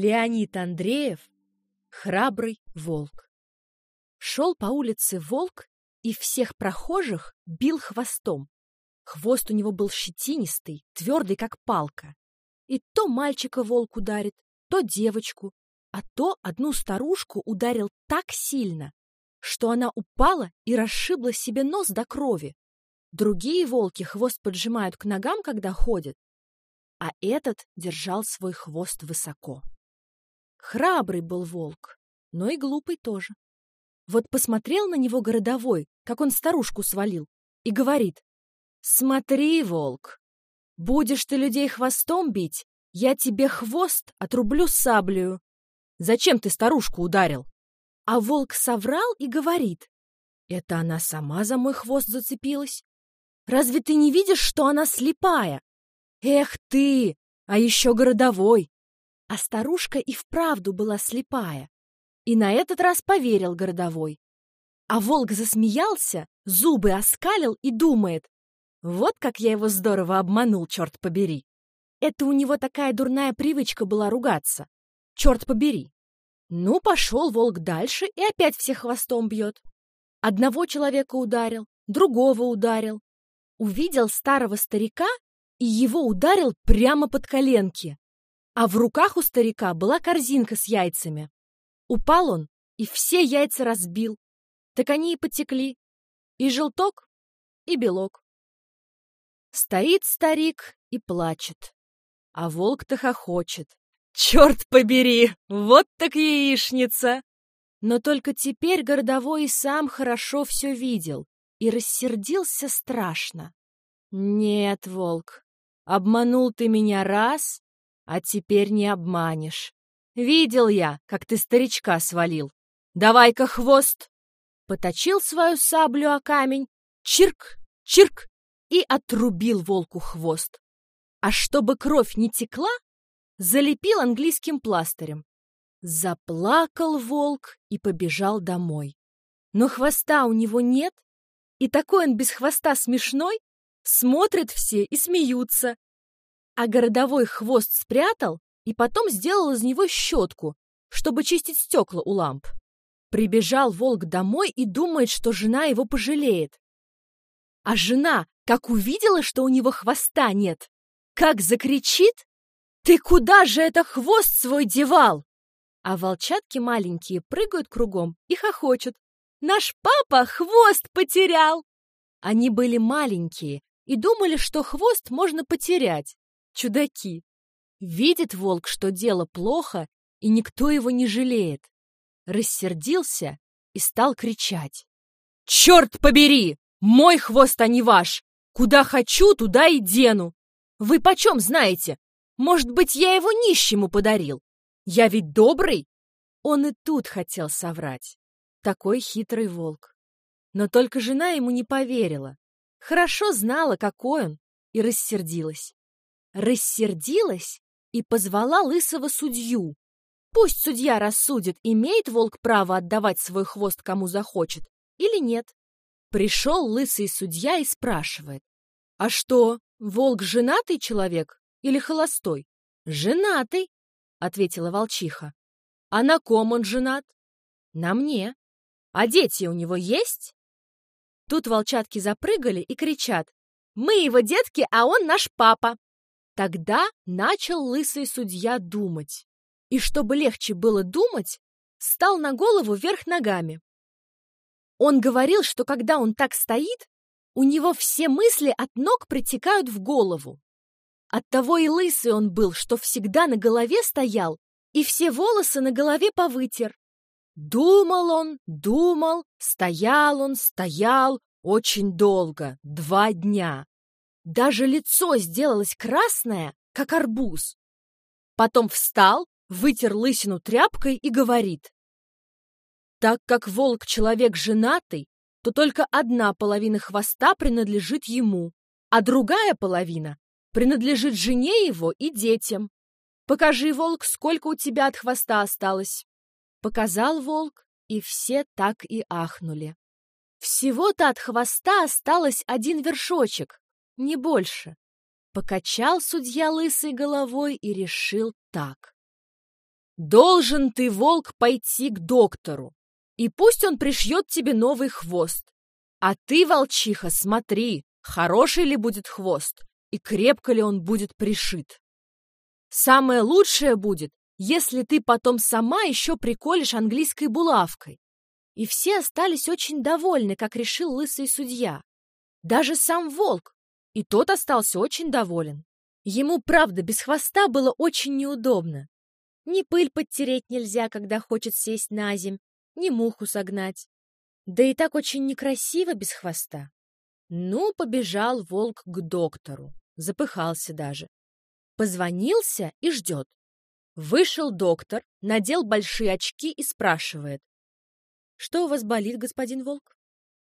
Леонид Андреев «Храбрый волк». Шел по улице волк и всех прохожих бил хвостом. Хвост у него был щетинистый, твердый, как палка. И то мальчика волк ударит, то девочку, а то одну старушку ударил так сильно, что она упала и расшибла себе нос до крови. Другие волки хвост поджимают к ногам, когда ходят, а этот держал свой хвост высоко. Храбрый был волк, но и глупый тоже. Вот посмотрел на него городовой, как он старушку свалил, и говорит, «Смотри, волк, будешь ты людей хвостом бить, я тебе хвост отрублю саблею. Зачем ты старушку ударил?» А волк соврал и говорит, «Это она сама за мой хвост зацепилась. Разве ты не видишь, что она слепая? Эх ты, а еще городовой, а старушка и вправду была слепая. И на этот раз поверил городовой. А волк засмеялся, зубы оскалил и думает, вот как я его здорово обманул, черт побери. Это у него такая дурная привычка была ругаться. Черт побери. Ну, пошел волк дальше и опять всех хвостом бьет. Одного человека ударил, другого ударил. Увидел старого старика и его ударил прямо под коленки а в руках у старика была корзинка с яйцами. Упал он и все яйца разбил. Так они и потекли. И желток, и белок. Стоит старик и плачет, а волк-то хохочет. Черт побери, вот так яичница! Но только теперь городовой и сам хорошо все видел и рассердился страшно. Нет, волк, обманул ты меня раз, а теперь не обманешь. Видел я, как ты старичка свалил. Давай-ка хвост!» Поточил свою саблю о камень, чирк, чирк, и отрубил волку хвост. А чтобы кровь не текла, залепил английским пластырем. Заплакал волк и побежал домой. Но хвоста у него нет, и такой он без хвоста смешной, смотрят все и смеются, а городовой хвост спрятал и потом сделал из него щетку, чтобы чистить стекла у ламп. Прибежал волк домой и думает, что жена его пожалеет. А жена, как увидела, что у него хвоста нет, как закричит, «Ты куда же это хвост свой девал?» А волчатки маленькие прыгают кругом и хохочут. «Наш папа хвост потерял!» Они были маленькие и думали, что хвост можно потерять, чудаки. Видит волк, что дело плохо, и никто его не жалеет. Рассердился и стал кричать. «Черт побери! Мой хвост, а не ваш! Куда хочу, туда и дену! Вы почем знаете? Может быть, я его нищему подарил? Я ведь добрый!» Он и тут хотел соврать. Такой хитрый волк. Но только жена ему не поверила. Хорошо знала, какой он, и рассердилась рассердилась и позвала лысого судью. Пусть судья рассудит, имеет волк право отдавать свой хвост кому захочет или нет. Пришел лысый судья и спрашивает. А что, волк женатый человек или холостой? Женатый, ответила волчиха. А на ком он женат? На мне. А дети у него есть? Тут волчатки запрыгали и кричат. Мы его детки, а он наш папа. Тогда начал лысый судья думать. И чтобы легче было думать, стал на голову вверх ногами. Он говорил, что когда он так стоит, у него все мысли от ног притекают в голову. Оттого и лысый он был, что всегда на голове стоял и все волосы на голове повытер. Думал он, думал, стоял он, стоял очень долго, два дня. Даже лицо сделалось красное, как арбуз. Потом встал, вытер лысину тряпкой и говорит. Так как волк человек женатый, то только одна половина хвоста принадлежит ему, а другая половина принадлежит жене его и детям. Покажи, волк, сколько у тебя от хвоста осталось. Показал волк, и все так и ахнули. Всего-то от хвоста осталось один вершочек, не больше. Покачал судья лысой головой и решил так. Должен ты, волк, пойти к доктору, и пусть он пришьет тебе новый хвост. А ты, волчиха, смотри, хороший ли будет хвост и крепко ли он будет пришит. Самое лучшее будет, если ты потом сама еще приколешь английской булавкой. И все остались очень довольны, как решил лысый судья. Даже сам волк, и тот остался очень доволен. Ему, правда, без хвоста было очень неудобно. Ни пыль подтереть нельзя, когда хочет сесть на земь, ни муху согнать. Да и так очень некрасиво без хвоста. Ну, побежал волк к доктору, запыхался даже. Позвонился и ждет. Вышел доктор, надел большие очки и спрашивает. «Что у вас болит, господин волк?»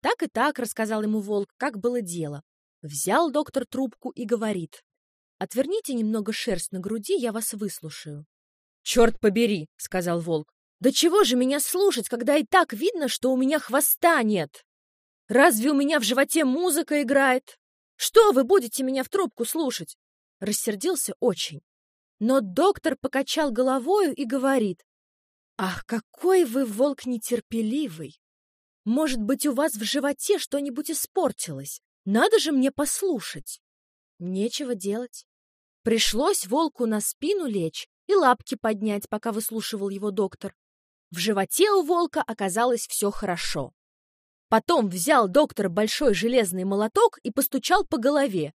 Так и так рассказал ему волк, как было дело. Взял доктор трубку и говорит. «Отверните немного шерсть на груди, я вас выслушаю». «Черт побери!» — сказал волк. «Да чего же меня слушать, когда и так видно, что у меня хвоста нет? Разве у меня в животе музыка играет? Что вы будете меня в трубку слушать?» Рассердился очень. Но доктор покачал головою и говорит. «Ах, какой вы волк нетерпеливый! Может быть, у вас в животе что-нибудь испортилось? Надо же мне послушать!» Нечего делать. Пришлось волку на спину лечь и лапки поднять, пока выслушивал его доктор. В животе у волка оказалось все хорошо. Потом взял доктор большой железный молоток и постучал по голове.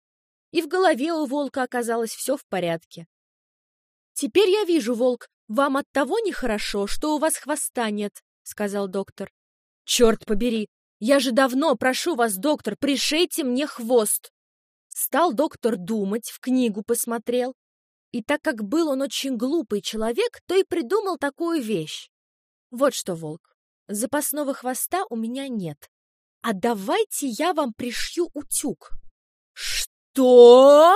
И в голове у волка оказалось все в порядке. «Теперь я вижу, волк, вам от того нехорошо, что у вас хвоста нет», — сказал доктор. «Черт побери! Я же давно прошу вас, доктор, пришейте мне хвост!» Стал доктор думать, в книгу посмотрел, и так как был он очень глупый человек, то и придумал такую вещь. Вот что, волк, запасного хвоста у меня нет. А давайте я вам пришью утюг. Что?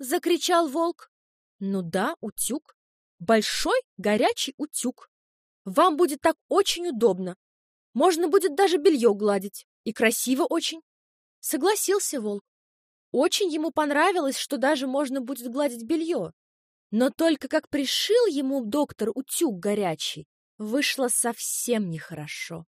Закричал волк. Ну да, утюг. Большой горячий утюг. Вам будет так очень удобно. Можно будет даже белье гладить. И красиво очень. Согласился волк. Очень ему понравилось, что даже можно будет гладить белье. Но только как пришил ему доктор утюг горячий, вышло совсем нехорошо.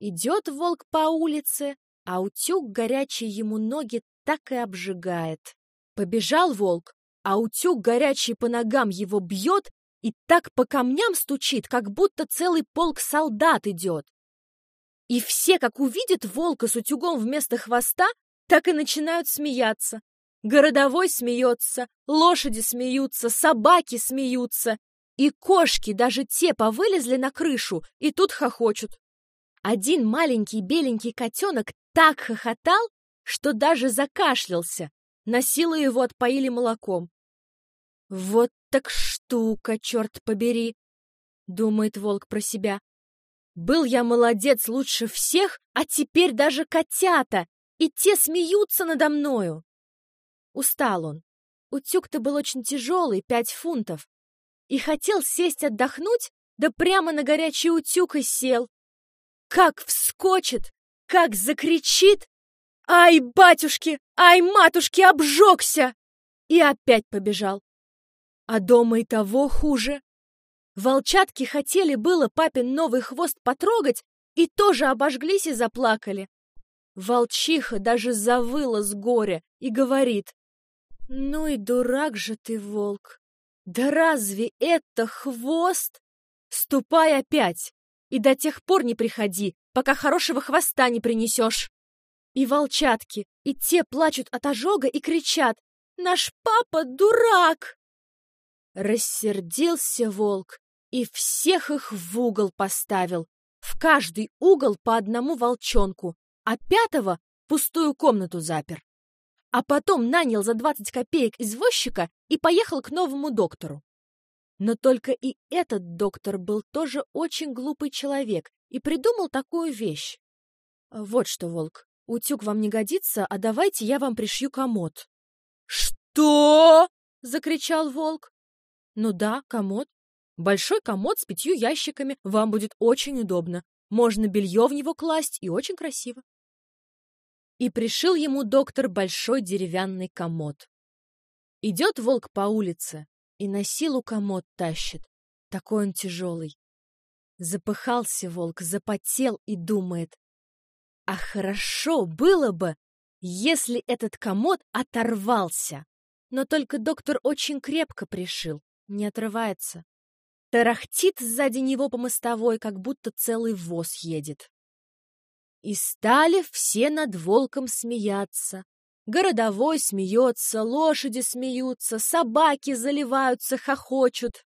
Идет волк по улице, а утюг горячий ему ноги так и обжигает. Побежал волк, а утюг горячий по ногам его бьет и так по камням стучит, как будто целый полк солдат идет. И все, как увидят волка с утюгом вместо хвоста, так и начинают смеяться. Городовой смеется, лошади смеются, собаки смеются, и кошки, даже те, повылезли на крышу и тут хохочут. Один маленький беленький котенок так хохотал, что даже закашлялся. На силу его отпоили молоком. «Вот так штука, черт побери!» — думает волк про себя. «Был я молодец лучше всех, а теперь даже котята, и те смеются надо мною!» Устал он. Утюг-то был очень тяжелый, пять фунтов. И хотел сесть отдохнуть, да прямо на горячий утюг и сел. Как вскочит, как закричит! Ай, батюшки, ай, матушки, обжегся! И опять побежал. А дома и того хуже. Волчатки хотели было папин новый хвост потрогать и тоже обожглись и заплакали. Волчиха даже завыла с горя и говорит, ну и дурак же ты, волк. Да разве это хвост? Ступай опять, и до тех пор не приходи, пока хорошего хвоста не принесешь. И волчатки, и те плачут от ожога и кричат «Наш папа дурак!» Рассердился волк и всех их в угол поставил, в каждый угол по одному волчонку, а пятого пустую комнату запер а потом нанял за 20 копеек извозчика и поехал к новому доктору. Но только и этот доктор был тоже очень глупый человек и придумал такую вещь. Вот что, волк, утюг вам не годится, а давайте я вам пришью комод. Что? закричал волк. Ну да, комод. Большой комод с пятью ящиками, вам будет очень удобно. Можно белье в него класть и очень красиво и пришил ему доктор большой деревянный комод. Идет волк по улице и на силу комод тащит. Такой он тяжелый. Запыхался волк, запотел и думает. А хорошо было бы, если этот комод оторвался. Но только доктор очень крепко пришил, не отрывается. Тарахтит сзади него по мостовой, как будто целый воз едет. И стали все над волком смеяться. Городовой смеется, лошади смеются, собаки заливаются, хохочут.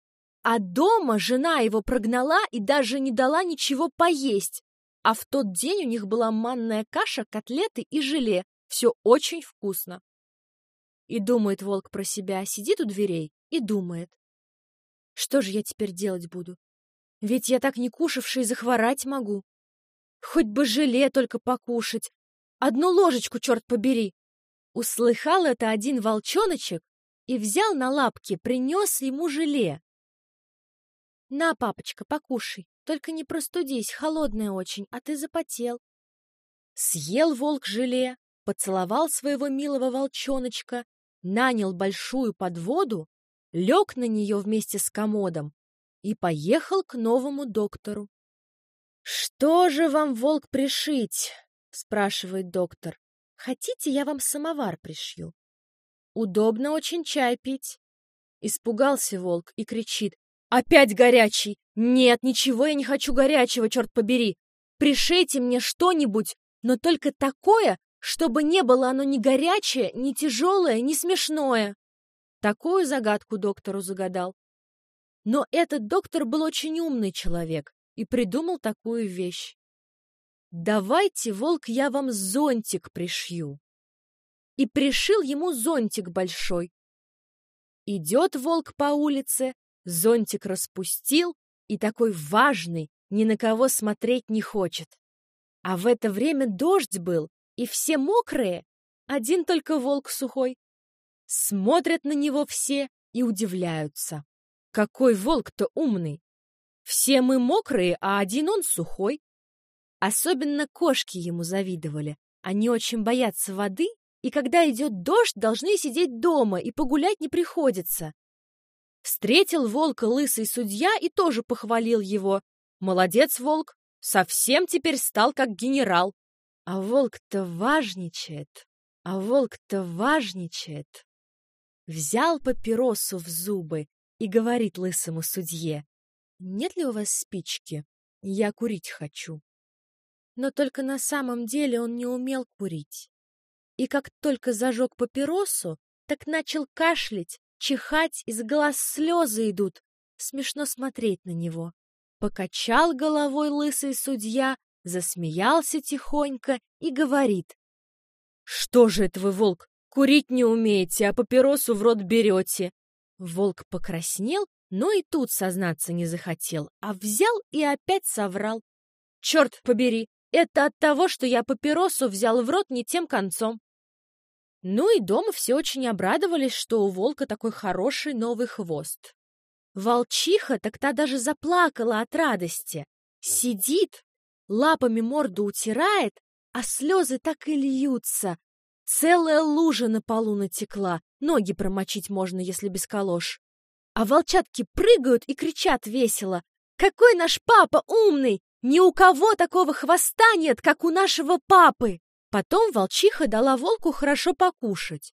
А дома жена его прогнала и даже не дала ничего поесть. А в тот день у них была манная каша, котлеты и желе. Все очень вкусно. И думает волк про себя, сидит у дверей и думает. Что же я теперь делать буду? Ведь я так не кушавший захворать могу. Хоть бы желе только покушать. Одну ложечку, черт побери. Услыхал это один волчоночек и взял на лапки, принес ему желе. На, папочка, покушай, только не простудись, холодное очень, а ты запотел. Съел волк желе, поцеловал своего милого волчоночка нанял большую подводу, лег на нее вместе с комодом и поехал к новому доктору. «Что же вам, волк, пришить?» — спрашивает доктор. «Хотите, я вам самовар пришью?» «Удобно очень чай пить». Испугался волк и кричит. «Опять горячий! Нет, ничего я не хочу горячего, черт побери! Пришейте мне что-нибудь, но только такое, чтобы не было оно ни горячее, ни тяжелое, ни смешное. Такую загадку доктору загадал. Но этот доктор был очень умный человек и придумал такую вещь. «Давайте, волк, я вам зонтик пришью». И пришил ему зонтик большой. Идет волк по улице, зонтик распустил и такой важный, ни на кого смотреть не хочет. А в это время дождь был, и все мокрые, один только волк сухой. Смотрят на него все и удивляются. Какой волк-то умный! Все мы мокрые, а один он сухой. Особенно кошки ему завидовали. Они очень боятся воды, и когда идет дождь, должны сидеть дома, и погулять не приходится. Встретил волка лысый судья и тоже похвалил его. Молодец, волк, совсем теперь стал как генерал. А волк-то важничает, а волк-то важничает. Взял папиросу в зубы и говорит лысому судье, «Нет ли у вас спички? Я курить хочу». Но только на самом деле он не умел курить. И как только зажег папиросу, так начал кашлять, чихать, из глаз слезы идут. Смешно смотреть на него. Покачал головой лысый судья, засмеялся тихонько и говорит. «Что же это вы, волк, курить не умеете, а папиросу в рот берете?» Волк покраснел, но и тут сознаться не захотел, а взял и опять соврал. «Черт побери, это от того, что я папиросу взял в рот не тем концом». Ну и дома все очень обрадовались, что у волка такой хороший новый хвост. Волчиха так та даже заплакала от радости. Сидит, лапами морду утирает, а слезы так и льются. Целая лужа на полу натекла, ноги промочить можно, если без колош. А волчатки прыгают и кричат весело. «Какой наш папа умный! Ни у кого такого хвоста нет, как у нашего папы!» Потом волчиха дала волку хорошо покушать.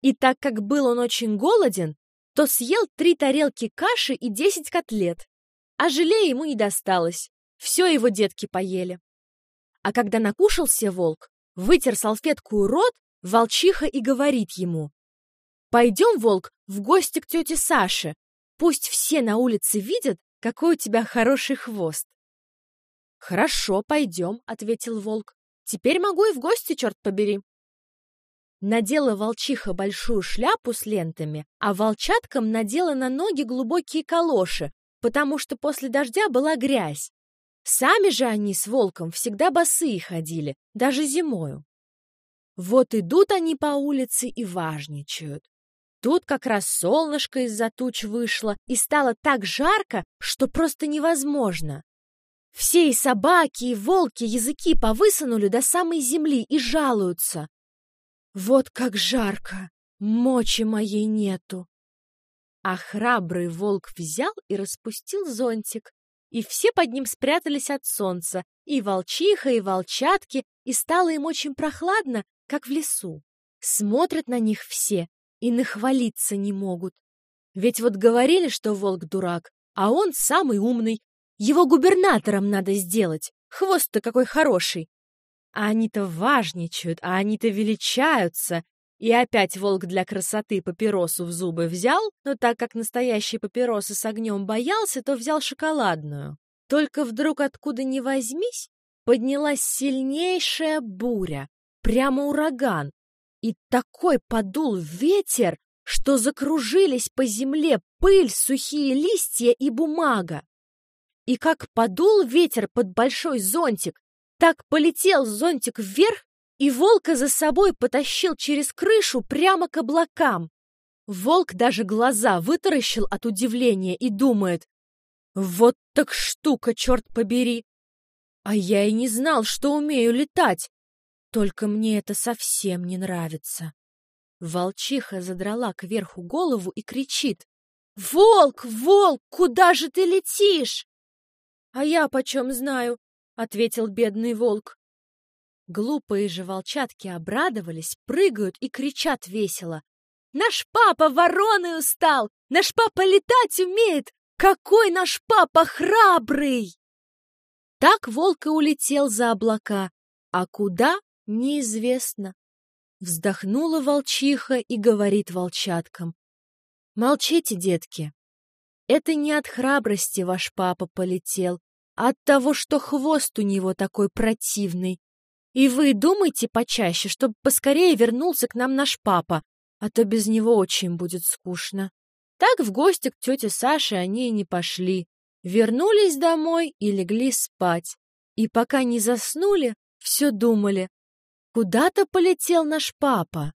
И так как был он очень голоден, то съел три тарелки каши и десять котлет. А желе ему не досталось. Все его детки поели. А когда накушался волк, вытер салфетку рот, волчиха и говорит ему. «Пойдем, волк, в гости к тете Саше. Пусть все на улице видят, какой у тебя хороший хвост». «Хорошо, пойдем», — ответил волк. «Теперь могу и в гости, черт побери». Надела волчиха большую шляпу с лентами, а волчаткам надела на ноги глубокие калоши, потому что после дождя была грязь. Сами же они с волком всегда босые ходили, даже зимою. Вот идут они по улице и важничают. Тут как раз солнышко из-за туч вышло, и стало так жарко, что просто невозможно. Все и собаки, и волки языки повысунули до самой земли и жалуются. Вот как жарко, мочи моей нету. А храбрый волк взял и распустил зонтик, и все под ним спрятались от солнца, и волчиха, и волчатки, и стало им очень прохладно, как в лесу. Смотрят на них все и нахвалиться не могут. Ведь вот говорили, что волк дурак, а он самый умный. Его губернатором надо сделать. Хвост-то какой хороший. А они-то важничают, а они-то величаются. И опять волк для красоты папиросу в зубы взял, но так как настоящий папиросы с огнем боялся, то взял шоколадную. Только вдруг откуда ни возьмись, поднялась сильнейшая буря, прямо ураган. И такой подул ветер, что закружились по земле пыль, сухие листья и бумага. И как подул ветер под большой зонтик, так полетел зонтик вверх, и волка за собой потащил через крышу прямо к облакам. Волк даже глаза вытаращил от удивления и думает, «Вот так штука, черт побери! А я и не знал, что умею летать, только мне это совсем не нравится». Волчиха задрала кверху голову и кричит, «Волк, волк, куда же ты летишь?» «А я почем знаю?» — ответил бедный волк. Глупые же волчатки обрадовались, прыгают и кричат весело. «Наш папа вороной устал! Наш папа летать умеет! Какой наш папа храбрый!» Так волк и улетел за облака, а куда — неизвестно. Вздохнула волчиха и говорит волчаткам. «Молчите, детки, это не от храбрости ваш папа полетел, а от того, что хвост у него такой противный. И вы думайте почаще, чтобы поскорее вернулся к нам наш папа, а то без него очень будет скучно. Так в гости к тете Саше они и не пошли. Вернулись домой и легли спать. И пока не заснули, все думали. Куда-то полетел наш папа.